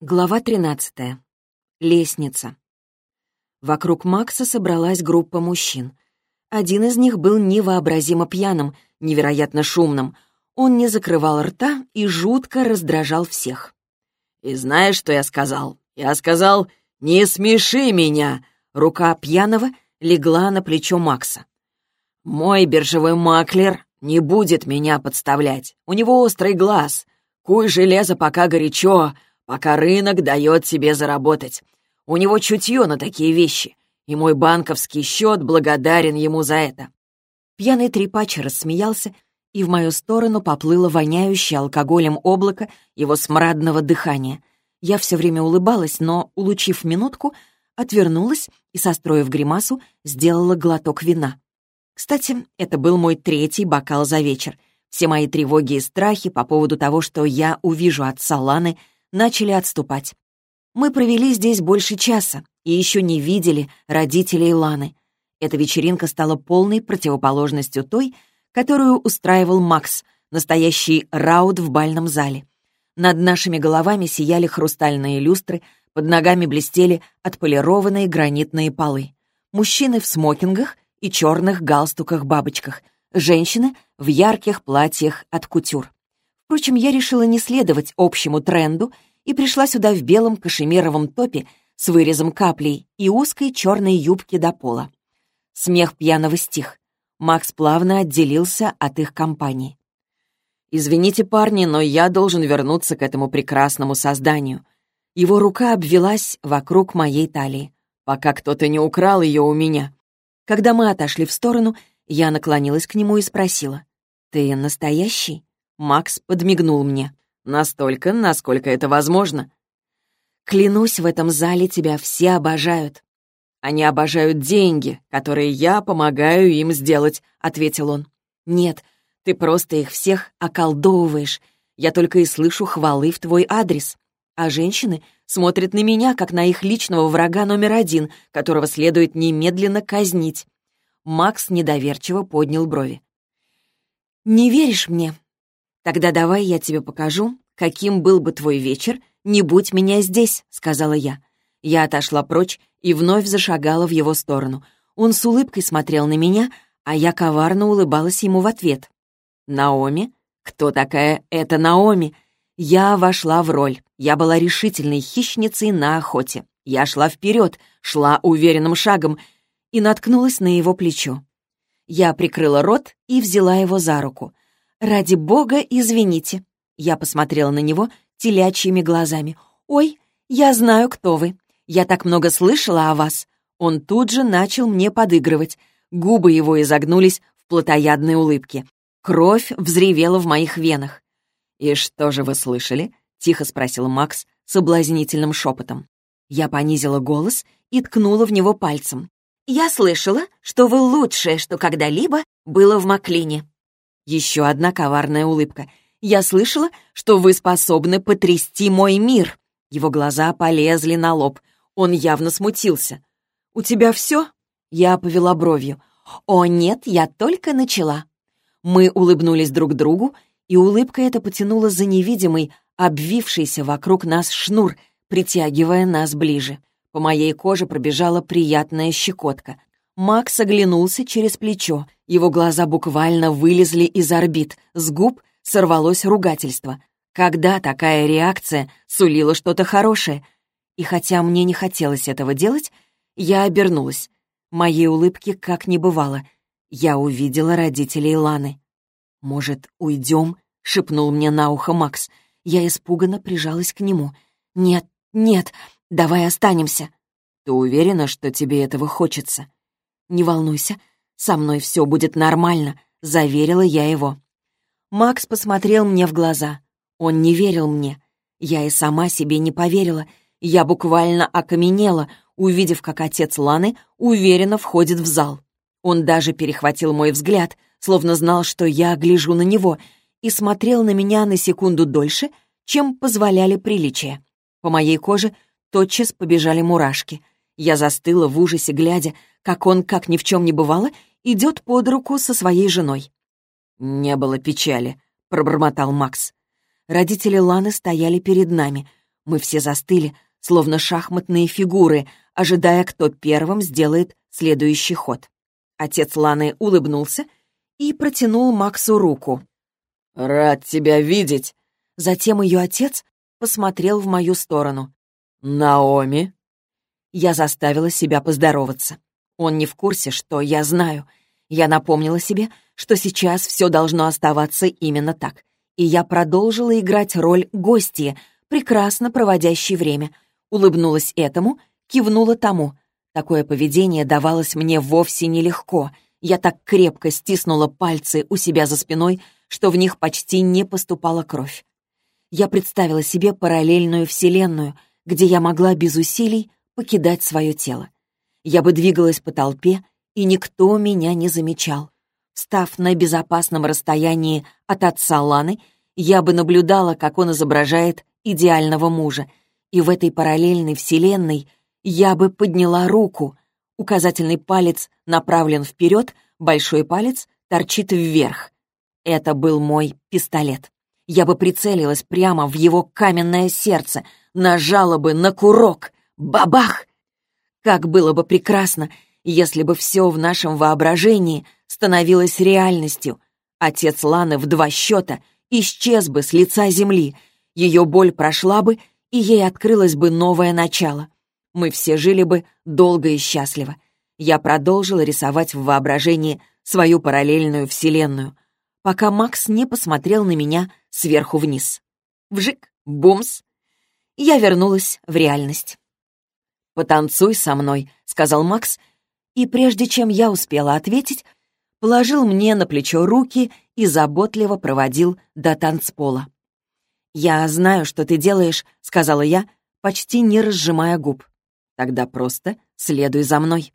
Глава 13. Лестница. Вокруг Макса собралась группа мужчин. Один из них был невообразимо пьяным, невероятно шумным. Он не закрывал рта и жутко раздражал всех. «И знаешь, что я сказал? Я сказал, не смеши меня!» Рука пьяного легла на плечо Макса. «Мой биржевой маклер не будет меня подставлять. У него острый глаз. Куй железо, пока горячо, пока рынок дает себе заработать. У него чутье на такие вещи, и мой банковский счет благодарен ему за это». Пьяный трепач рассмеялся, и в мою сторону поплыло воняющее алкоголем облако его смрадного дыхания. Я все время улыбалась, но, улучив минутку, отвернулась и, состроив гримасу, сделала глоток вина. Кстати, это был мой третий бокал за вечер. Все мои тревоги и страхи по поводу того, что я увижу от Саланы, начали отступать. Мы провели здесь больше часа и еще не видели родителей Ланы. Эта вечеринка стала полной противоположностью той, которую устраивал Макс, настоящий раут в бальном зале. Над нашими головами сияли хрустальные люстры, под ногами блестели отполированные гранитные полы. Мужчины в смокингах и черных галстуках-бабочках, женщины в ярких платьях от кутюр. Впрочем, я решила не следовать общему тренду и пришла сюда в белом кашемировом топе с вырезом каплей и узкой черной юбки до пола. Смех пьяного стих. Макс плавно отделился от их компании. «Извините, парни, но я должен вернуться к этому прекрасному созданию». Его рука обвелась вокруг моей талии, пока кто-то не украл ее у меня. Когда мы отошли в сторону, я наклонилась к нему и спросила. «Ты настоящий?» Макс подмигнул мне. «Настолько, насколько это возможно». «Клянусь, в этом зале тебя все обожают». «Они обожают деньги, которые я помогаю им сделать», — ответил он. «Нет, ты просто их всех околдовываешь. Я только и слышу хвалы в твой адрес. А женщины смотрят на меня, как на их личного врага номер один, которого следует немедленно казнить». Макс недоверчиво поднял брови. «Не веришь мне? «Тогда давай я тебе покажу, каким был бы твой вечер, не будь меня здесь», — сказала я. Я отошла прочь и вновь зашагала в его сторону. Он с улыбкой смотрел на меня, а я коварно улыбалась ему в ответ. «Наоми? Кто такая эта Наоми?» Я вошла в роль. Я была решительной хищницей на охоте. Я шла вперед, шла уверенным шагом и наткнулась на его плечо. Я прикрыла рот и взяла его за руку. «Ради бога, извините». Я посмотрела на него телячьими глазами. «Ой, я знаю, кто вы. Я так много слышала о вас». Он тут же начал мне подыгрывать. Губы его изогнулись в плотоядной улыбке. Кровь взревела в моих венах. «И что же вы слышали?» — тихо спросил Макс соблазнительным шепотом. Я понизила голос и ткнула в него пальцем. «Я слышала, что вы лучшее, что когда-либо было в Маклине». Еще одна коварная улыбка. «Я слышала, что вы способны потрясти мой мир». Его глаза полезли на лоб. Он явно смутился. «У тебя все?» Я повела бровью. «О, нет, я только начала». Мы улыбнулись друг другу, и улыбка эта потянула за невидимый, обвившийся вокруг нас шнур, притягивая нас ближе. По моей коже пробежала приятная щекотка. Макс оглянулся через плечо. Его глаза буквально вылезли из орбит. С губ сорвалось ругательство. Когда такая реакция сулила что-то хорошее? И хотя мне не хотелось этого делать, я обернулась. Моей улыбки как не бывало. Я увидела родителей Ланы. «Может, уйдем?» — шепнул мне на ухо Макс. Я испуганно прижалась к нему. «Нет, нет, давай останемся». «Ты уверена, что тебе этого хочется?» «Не волнуйся, со мной все будет нормально», — заверила я его. Макс посмотрел мне в глаза. Он не верил мне. Я и сама себе не поверила. Я буквально окаменела, увидев, как отец Ланы уверенно входит в зал. Он даже перехватил мой взгляд, словно знал, что я гляжу на него, и смотрел на меня на секунду дольше, чем позволяли приличия. По моей коже тотчас побежали мурашки. Я застыла в ужасе, глядя, как он, как ни в чем не бывало, идет под руку со своей женой. «Не было печали», — пробормотал Макс. Родители Ланы стояли перед нами. Мы все застыли, словно шахматные фигуры, ожидая, кто первым сделает следующий ход. Отец Ланы улыбнулся и протянул Максу руку. «Рад тебя видеть!» Затем ее отец посмотрел в мою сторону. «Наоми?» Я заставила себя поздороваться. Он не в курсе, что я знаю. Я напомнила себе, что сейчас все должно оставаться именно так. И я продолжила играть роль гостья, прекрасно проводящей время. Улыбнулась этому, кивнула тому. Такое поведение давалось мне вовсе нелегко. Я так крепко стиснула пальцы у себя за спиной, что в них почти не поступала кровь. Я представила себе параллельную вселенную, где я могла без усилий покидать свое тело. Я бы двигалась по толпе, и никто меня не замечал. Став на безопасном расстоянии от отца Ланы, я бы наблюдала, как он изображает идеального мужа, и в этой параллельной вселенной я бы подняла руку. Указательный палец направлен вперед, большой палец торчит вверх. Это был мой пистолет. Я бы прицелилась прямо в его каменное сердце, нажала бы на курок. Бабах! Как было бы прекрасно, если бы все в нашем воображении становилось реальностью. Отец Ланы в два счета исчез бы с лица земли, ее боль прошла бы, и ей открылось бы новое начало. Мы все жили бы долго и счастливо. Я продолжила рисовать в воображении свою параллельную вселенную, пока Макс не посмотрел на меня сверху вниз. Вжик, бумс. Я вернулась в реальность. «Потанцуй со мной», — сказал Макс, и прежде чем я успела ответить, положил мне на плечо руки и заботливо проводил до танцпола. «Я знаю, что ты делаешь», — сказала я, почти не разжимая губ. «Тогда просто следуй за мной».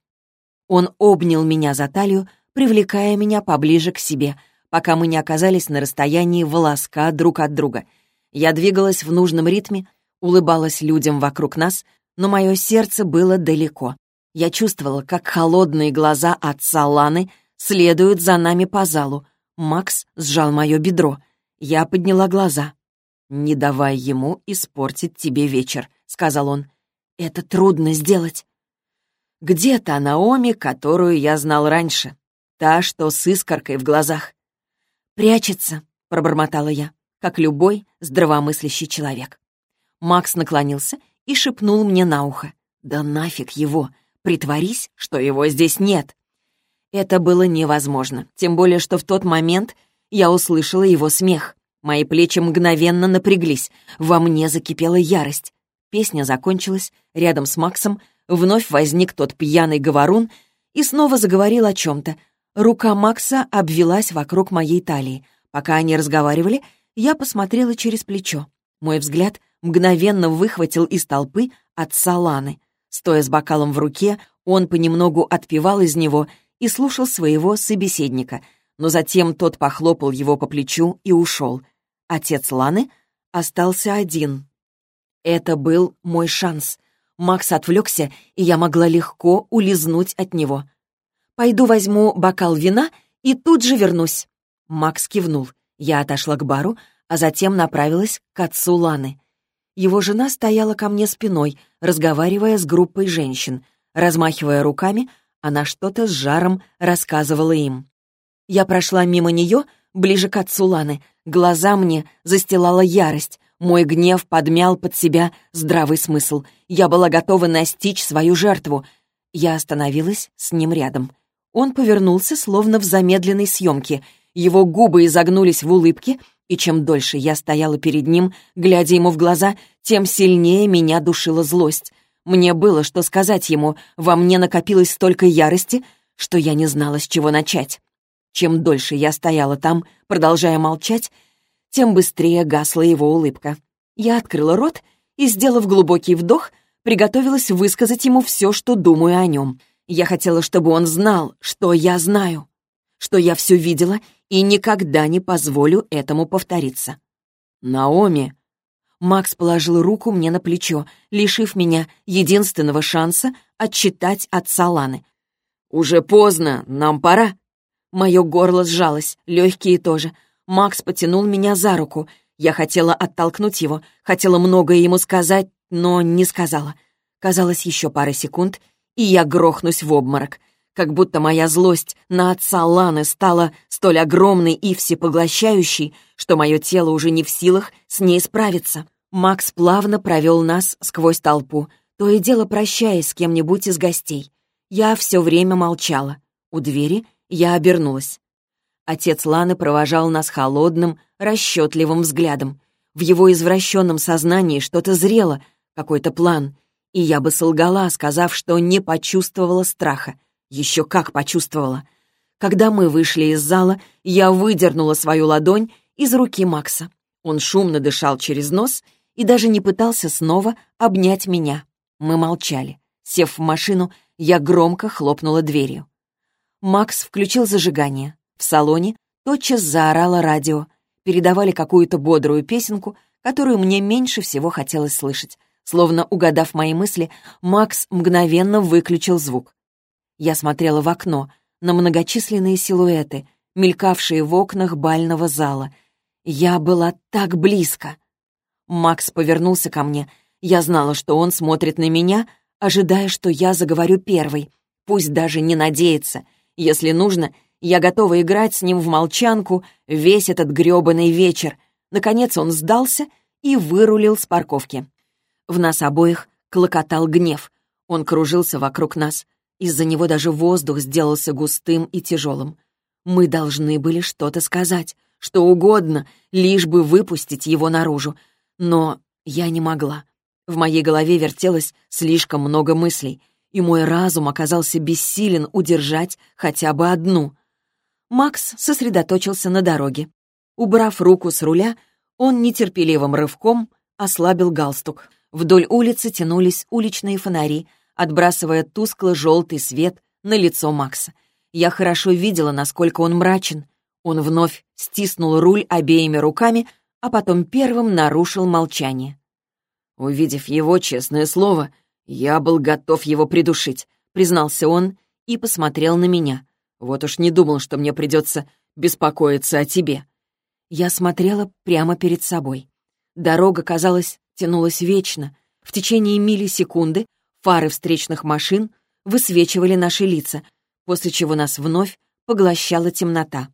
Он обнял меня за талию, привлекая меня поближе к себе, пока мы не оказались на расстоянии волоска друг от друга. Я двигалась в нужном ритме, улыбалась людям вокруг нас, но мое сердце было далеко. Я чувствовала, как холодные глаза отца Ланы следуют за нами по залу. Макс сжал мое бедро. Я подняла глаза. «Не давай ему испортить тебе вечер», — сказал он. «Это трудно сделать». «Где та Наоми, которую я знал раньше? Та, что с искоркой в глазах?» «Прячется», — пробормотала я, как любой здравомыслящий человек. Макс наклонился и шепнул мне на ухо. «Да нафиг его! Притворись, что его здесь нет!» Это было невозможно, тем более, что в тот момент я услышала его смех. Мои плечи мгновенно напряглись, во мне закипела ярость. Песня закончилась, рядом с Максом вновь возник тот пьяный говорун и снова заговорил о чем-то. Рука Макса обвелась вокруг моей талии. Пока они разговаривали, я посмотрела через плечо. Мой взгляд мгновенно выхватил из толпы отца Ланы. Стоя с бокалом в руке, он понемногу отпивал из него и слушал своего собеседника, но затем тот похлопал его по плечу и ушел. Отец Ланы остался один. Это был мой шанс. Макс отвлекся, и я могла легко улизнуть от него. «Пойду возьму бокал вина и тут же вернусь». Макс кивнул. Я отошла к бару, а затем направилась к отцу Ланы. Его жена стояла ко мне спиной, разговаривая с группой женщин. Размахивая руками, она что-то с жаром рассказывала им. Я прошла мимо нее, ближе к отцу Ланы. Глаза мне застилала ярость. Мой гнев подмял под себя здравый смысл. Я была готова настичь свою жертву. Я остановилась с ним рядом. Он повернулся, словно в замедленной съемке. Его губы изогнулись в улыбке — и чем дольше я стояла перед ним, глядя ему в глаза, тем сильнее меня душила злость. Мне было что сказать ему, во мне накопилось столько ярости, что я не знала, с чего начать. Чем дольше я стояла там, продолжая молчать, тем быстрее гасла его улыбка. Я открыла рот и, сделав глубокий вдох, приготовилась высказать ему все, что думаю о нем. Я хотела, чтобы он знал, что я знаю, что я все видела и никогда не позволю этому повториться. «Наоми!» Макс положил руку мне на плечо, лишив меня единственного шанса отчитать отца Ланы. «Уже поздно, нам пора». Мое горло сжалось, легкие тоже. Макс потянул меня за руку. Я хотела оттолкнуть его, хотела многое ему сказать, но не сказала. Казалось, еще пара секунд, и я грохнусь в обморок. Как будто моя злость на отца Ланы стала столь огромной и всепоглощающей, что мое тело уже не в силах с ней справиться. Макс плавно провел нас сквозь толпу, то и дело прощаясь с кем-нибудь из гостей. Я все время молчала. У двери я обернулась. Отец Ланы провожал нас холодным, расчетливым взглядом. В его извращенном сознании что-то зрело, какой-то план. И я бы солгала, сказав, что не почувствовала страха. Еще как почувствовала. Когда мы вышли из зала, я выдернула свою ладонь из руки Макса. Он шумно дышал через нос и даже не пытался снова обнять меня. Мы молчали. Сев в машину, я громко хлопнула дверью. Макс включил зажигание. В салоне тотчас заорало радио. Передавали какую-то бодрую песенку, которую мне меньше всего хотелось слышать. Словно угадав мои мысли, Макс мгновенно выключил звук. Я смотрела в окно, на многочисленные силуэты, мелькавшие в окнах бального зала. Я была так близко. Макс повернулся ко мне. Я знала, что он смотрит на меня, ожидая, что я заговорю первой. Пусть даже не надеется. Если нужно, я готова играть с ним в молчанку весь этот грёбаный вечер. Наконец он сдался и вырулил с парковки. В нас обоих клокотал гнев. Он кружился вокруг нас. Из-за него даже воздух сделался густым и тяжелым. Мы должны были что-то сказать, что угодно, лишь бы выпустить его наружу. Но я не могла. В моей голове вертелось слишком много мыслей, и мой разум оказался бессилен удержать хотя бы одну. Макс сосредоточился на дороге. Убрав руку с руля, он нетерпеливым рывком ослабил галстук. Вдоль улицы тянулись уличные фонари, отбрасывая тускло-желтый свет на лицо Макса. Я хорошо видела, насколько он мрачен. Он вновь стиснул руль обеими руками, а потом первым нарушил молчание. Увидев его честное слово, я был готов его придушить, признался он и посмотрел на меня. Вот уж не думал, что мне придется беспокоиться о тебе. Я смотрела прямо перед собой. Дорога, казалось, тянулась вечно. В течение миллисекунды фары встречных машин высвечивали наши лица, после чего нас вновь поглощала темнота.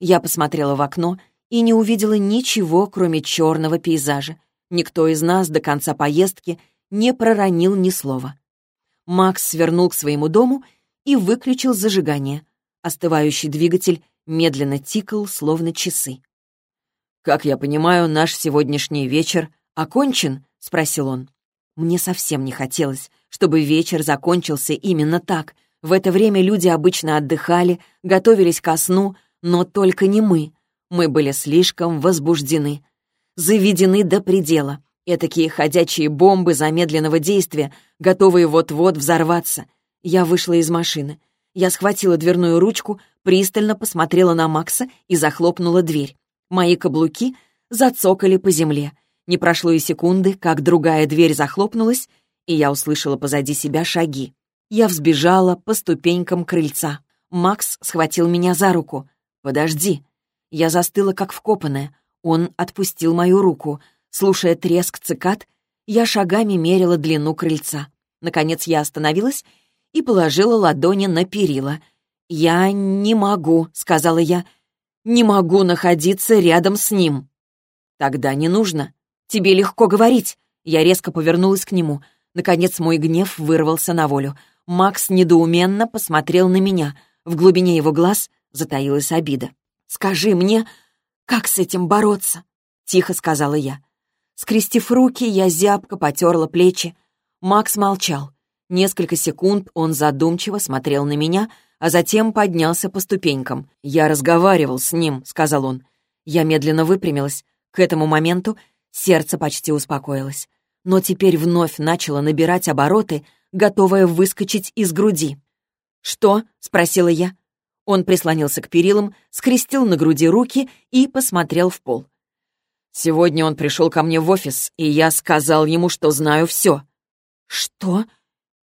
Я посмотрела в окно и не увидела ничего, кроме черного пейзажа. Никто из нас до конца поездки не проронил ни слова. Макс свернул к своему дому и выключил зажигание. Остывающий двигатель медленно тикал, словно часы. «Как я понимаю, наш сегодняшний вечер окончен?» — спросил он. Мне совсем не хотелось, чтобы вечер закончился именно так. В это время люди обычно отдыхали, готовились ко сну, но только не мы. Мы были слишком возбуждены, заведены до предела. Этакие ходячие бомбы замедленного действия, готовые вот-вот взорваться. Я вышла из машины. Я схватила дверную ручку, пристально посмотрела на Макса и захлопнула дверь. Мои каблуки зацокали по земле. Не прошло и секунды, как другая дверь захлопнулась, и я услышала позади себя шаги. Я взбежала по ступенькам крыльца. Макс схватил меня за руку. «Подожди», я застыла, как вкопанная. Он отпустил мою руку. Слушая треск цикад, я шагами мерила длину крыльца. Наконец я остановилась и положила ладони на перила. «Я не могу», — сказала я. «Не могу находиться рядом с ним». «Тогда не нужно. Тебе легко говорить». Я резко повернулась к нему. Наконец мой гнев вырвался на волю. Макс недоуменно посмотрел на меня. В глубине его глаз затаилась обида. «Скажи мне, как с этим бороться?» — тихо сказала я. Скрестив руки, я зябко потерла плечи. Макс молчал. Несколько секунд он задумчиво смотрел на меня, а затем поднялся по ступенькам. «Я разговаривал с ним», — сказал он. Я медленно выпрямилась. К этому моменту сердце почти успокоилось. Но теперь вновь начало набирать обороты, готовое выскочить из груди. «Что?» — спросила я. Он прислонился к перилам, скрестил на груди руки и посмотрел в пол. Сегодня он пришел ко мне в офис, и я сказал ему, что знаю все. «Что?»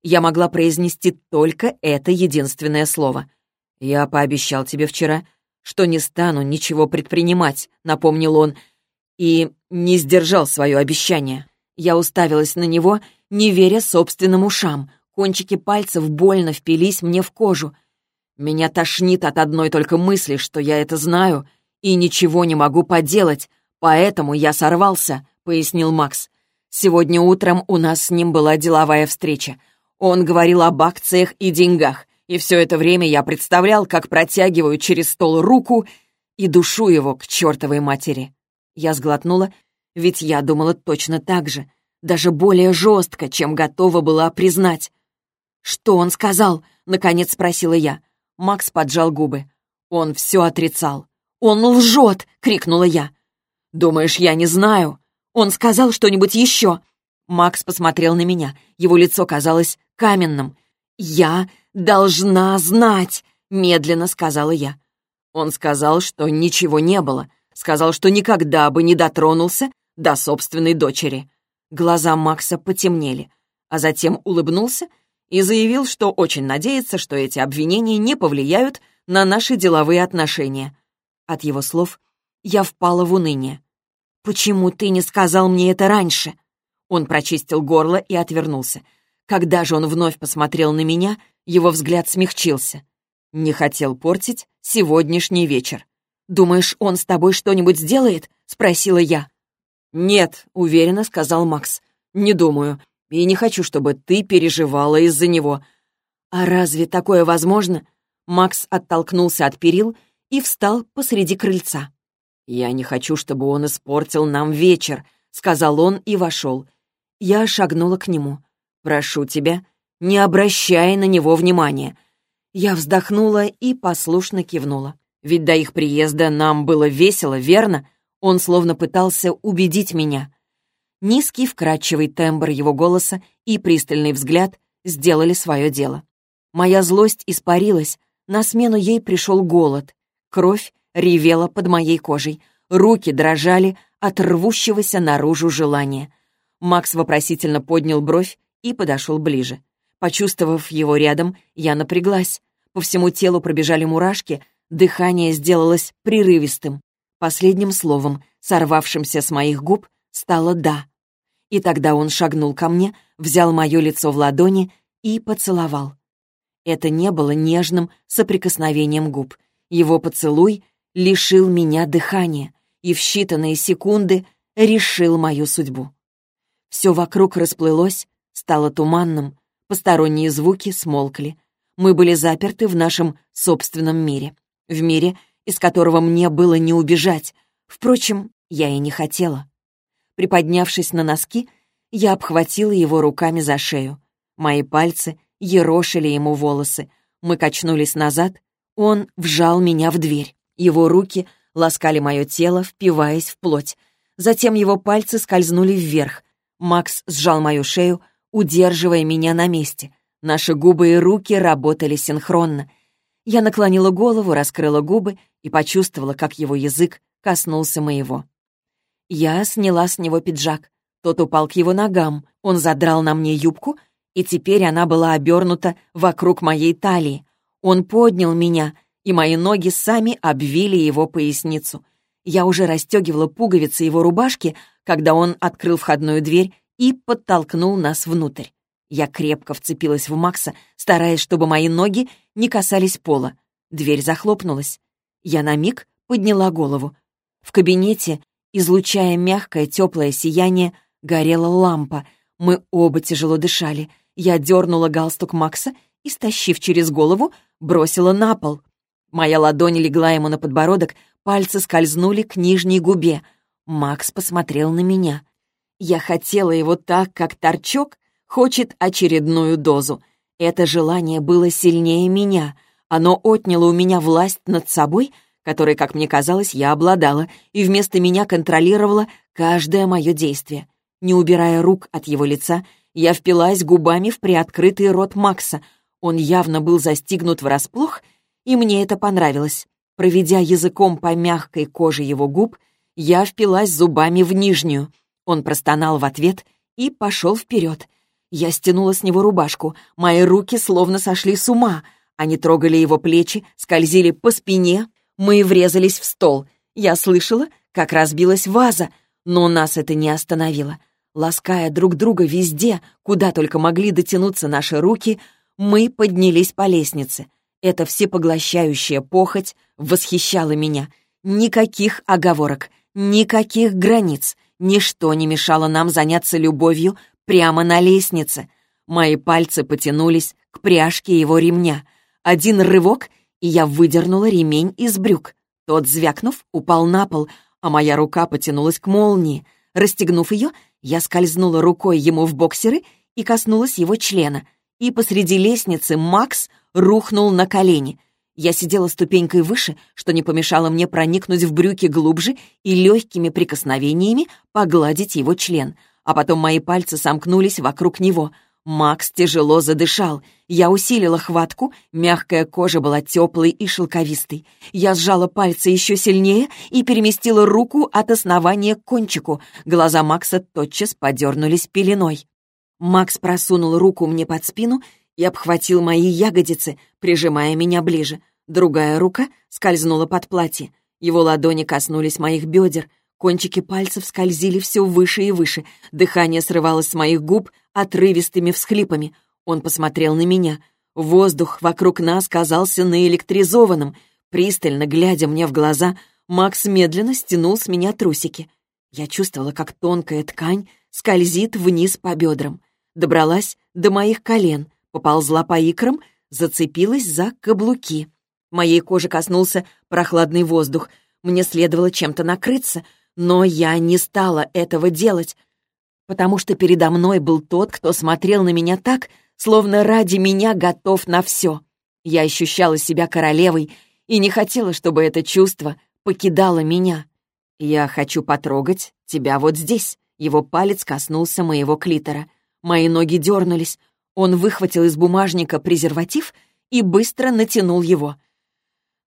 Я могла произнести только это единственное слово. «Я пообещал тебе вчера, что не стану ничего предпринимать», — напомнил он, и не сдержал свое обещание. Я уставилась на него, не веря собственным ушам. Кончики пальцев больно впились мне в кожу. Меня тошнит от одной только мысли, что я это знаю, и ничего не могу поделать, поэтому я сорвался, — пояснил Макс. Сегодня утром у нас с ним была деловая встреча. Он говорил об акциях и деньгах, и все это время я представлял, как протягиваю через стол руку и душу его к чертовой матери. Я сглотнула, ведь я думала точно так же, даже более жестко, чем готова была признать. «Что он сказал?» — наконец спросила я. Макс поджал губы. Он все отрицал. «Он лжет!» — крикнула я. «Думаешь, я не знаю? Он сказал что-нибудь еще?» Макс посмотрел на меня. Его лицо казалось каменным. «Я должна знать!» — медленно сказала я. Он сказал, что ничего не было. Сказал, что никогда бы не дотронулся до собственной дочери. Глаза Макса потемнели, а затем улыбнулся и заявил, что очень надеется, что эти обвинения не повлияют на наши деловые отношения. От его слов я впала в уныние. «Почему ты не сказал мне это раньше?» Он прочистил горло и отвернулся. Когда же он вновь посмотрел на меня, его взгляд смягчился. Не хотел портить сегодняшний вечер. «Думаешь, он с тобой что-нибудь сделает?» — спросила я. «Нет», — уверенно сказал Макс. «Не думаю и не хочу, чтобы ты переживала из-за него». «А разве такое возможно?» Макс оттолкнулся от перил и встал посреди крыльца. «Я не хочу, чтобы он испортил нам вечер», — сказал он и вошел. Я шагнула к нему. «Прошу тебя, не обращай на него внимания». Я вздохнула и послушно кивнула. Ведь до их приезда нам было весело, верно? Он словно пытался убедить меня. Низкий вкрадчивый тембр его голоса и пристальный взгляд сделали свое дело. Моя злость испарилась, на смену ей пришел голод. Кровь ревела под моей кожей, руки дрожали от рвущегося наружу желания. Макс вопросительно поднял бровь и подошел ближе. Почувствовав его рядом, я напряглась. По всему телу пробежали мурашки, дыхание сделалось прерывистым. Последним словом, сорвавшимся с моих губ, стало «да». И тогда он шагнул ко мне, взял мое лицо в ладони и поцеловал. Это не было нежным соприкосновением губ. Его поцелуй лишил меня дыхания и в считанные секунды решил мою судьбу. Все вокруг расплылось, стало туманным, посторонние звуки смолкли. Мы были заперты в нашем собственном мире, в мире, из которого мне было не убежать. Впрочем, я и не хотела. Приподнявшись на носки, я обхватила его руками за шею. Мои пальцы ерошили ему волосы. Мы качнулись назад. Он вжал меня в дверь. Его руки ласкали мое тело, впиваясь в плоть. Затем его пальцы скользнули вверх. Макс сжал мою шею, удерживая меня на месте. Наши губы и руки работали синхронно. Я наклонила голову, раскрыла губы и почувствовала, как его язык коснулся моего. Я сняла с него пиджак. Тот упал к его ногам. Он задрал на мне юбку, и теперь она была обернута вокруг моей талии. Он поднял меня, и мои ноги сами обвили его поясницу. Я уже расстегивала пуговицы его рубашки, когда он открыл входную дверь и подтолкнул нас внутрь. Я крепко вцепилась в Макса, стараясь, чтобы мои ноги не касались пола. Дверь захлопнулась. Я на миг подняла голову. В кабинете Излучая мягкое, теплое сияние, горела лампа. Мы оба тяжело дышали. Я дернула галстук Макса и, стащив через голову, бросила на пол. Моя ладонь легла ему на подбородок, пальцы скользнули к нижней губе. Макс посмотрел на меня. Я хотела его так, как торчок хочет очередную дозу. Это желание было сильнее меня. Оно отняло у меня власть над собой — которой, как мне казалось, я обладала, и вместо меня контролировала каждое мое действие. Не убирая рук от его лица, я впилась губами в приоткрытый рот Макса. Он явно был застигнут врасплох, и мне это понравилось. Проведя языком по мягкой коже его губ, Я впилась зубами в нижнюю. Он простонал в ответ и пошел вперед. Я стянула с него рубашку. Мои руки словно сошли с ума. Они трогали его плечи, скользили по спине. Мы врезались в стол. Я слышала, как разбилась ваза, но нас это не остановило. Лаская друг друга везде, куда только могли дотянуться наши руки, мы поднялись по лестнице. Эта всепоглощающая похоть восхищала меня. Никаких оговорок, никаких границ. Ничто не мешало нам заняться любовью прямо на лестнице. Мои пальцы потянулись к пряжке его ремня. Один рывок, и я выдернула ремень из брюк. Тот, звякнув, упал на пол, а моя рука потянулась к молнии. Расстегнув ее, я скользнула рукой ему в боксеры и коснулась его члена. И посреди лестницы Макс рухнул на колени. Я сидела ступенькой выше, что не помешало мне проникнуть в брюки глубже и легкими прикосновениями погладить его член — а потом мои пальцы сомкнулись вокруг него. Макс тяжело задышал. Я усилила хватку, мягкая кожа была теплой и шелковистой. Я сжала пальцы еще сильнее и переместила руку от основания к кончику. Глаза Макса тотчас подернулись пеленой. Макс просунул руку мне под спину и обхватил мои ягодицы, прижимая меня ближе. Другая рука скользнула под платье. Его ладони коснулись моих бедер. Кончики пальцев скользили все выше и выше. Дыхание срывалось с моих губ отрывистыми всхлипами. Он посмотрел на меня. Воздух вокруг нас казался наэлектризованным. Пристально глядя мне в глаза, Макс медленно стянул с меня трусики. Я чувствовала, как тонкая ткань скользит вниз по бедрам. Добралась до моих колен, поползла по икрам, зацепилась за каблуки. Моей коже коснулся прохладный воздух. Мне следовало чем-то накрыться — но я не стала этого делать, потому что передо мной был тот, кто смотрел на меня так, словно ради меня готов на все. Я ощущала себя королевой и не хотела, чтобы это чувство покидало меня. «Я хочу потрогать тебя вот здесь». Его палец коснулся моего клитора. Мои ноги дернулись. Он выхватил из бумажника презерватив и быстро натянул его.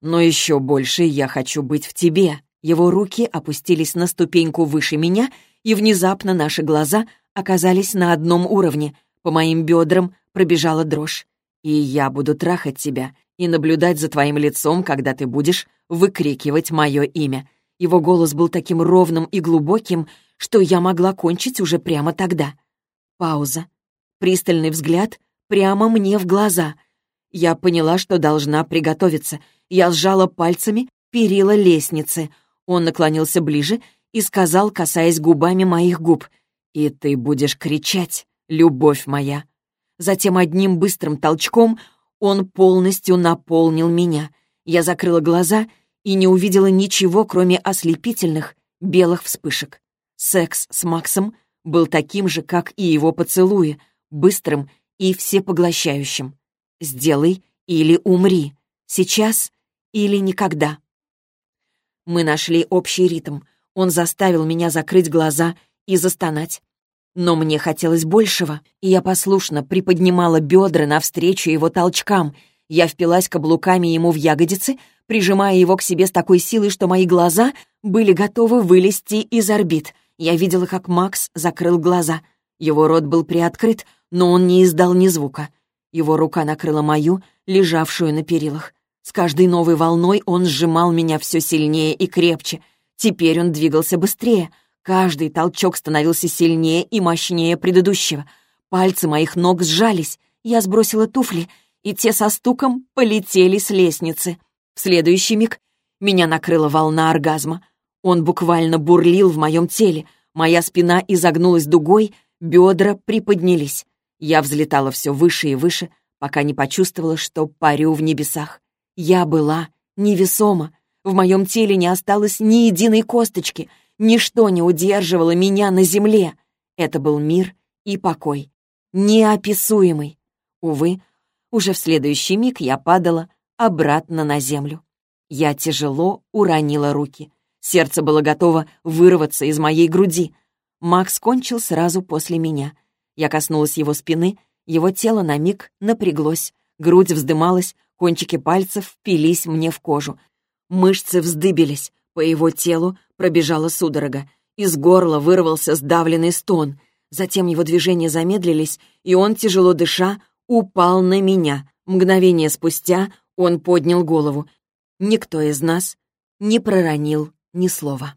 «Но еще больше я хочу быть в тебе», его руки опустились на ступеньку выше меня, и внезапно наши глаза оказались на одном уровне. По моим бедрам пробежала дрожь. «И я буду трахать тебя и наблюдать за твоим лицом, когда ты будешь выкрикивать мое имя». Его голос был таким ровным и глубоким, что я могла кончить уже прямо тогда. Пауза. Пристальный взгляд прямо мне в глаза. Я поняла, что должна приготовиться. Я сжала пальцами перила лестницы — он наклонился ближе и сказал, касаясь губами моих губ, «И ты будешь кричать, любовь моя». Затем одним быстрым толчком он полностью наполнил меня. Я закрыла глаза и не увидела ничего, кроме ослепительных белых вспышек. Секс с Максом был таким же, как и его поцелуи, быстрым и всепоглощающим. «Сделай или умри. Сейчас или никогда». Мы нашли общий ритм. Он заставил меня закрыть глаза и застонать. Но мне хотелось большего, и я послушно приподнимала бедра навстречу его толчкам. Я впилась каблуками ему в ягодицы, прижимая его к себе с такой силой, что мои глаза были готовы вылезти из орбит. Я видела, как Макс закрыл глаза. Его рот был приоткрыт, но он не издал ни звука. Его рука накрыла мою, лежавшую на перилах. С каждой новой волной он сжимал меня все сильнее и крепче. Теперь он двигался быстрее. Каждый толчок становился сильнее и мощнее предыдущего. Пальцы моих ног сжались. Я сбросила туфли, и те со стуком полетели с лестницы. В следующий миг меня накрыла волна оргазма. Он буквально бурлил в моем теле. Моя спина изогнулась дугой, бедра приподнялись. Я взлетала все выше и выше, пока не почувствовала, что парю в небесах. Я была невесома. В моем теле не осталось ни единой косточки. Ничто не удерживало меня на земле. Это был мир и покой. Неописуемый. Увы, уже в следующий миг я падала обратно на землю. Я тяжело уронила руки. Сердце было готово вырваться из моей груди. Макс кончил сразу после меня. Я коснулась его спины, его тело на миг напряглось, грудь вздымалась, Кончики пальцев впились мне в кожу. Мышцы вздыбились, По его телу пробежала судорога. Из горла вырвался сдавленный стон. Затем его движения замедлились, и он, тяжело дыша, упал на меня. Мгновение спустя он поднял голову. Никто из нас не проронил ни слова.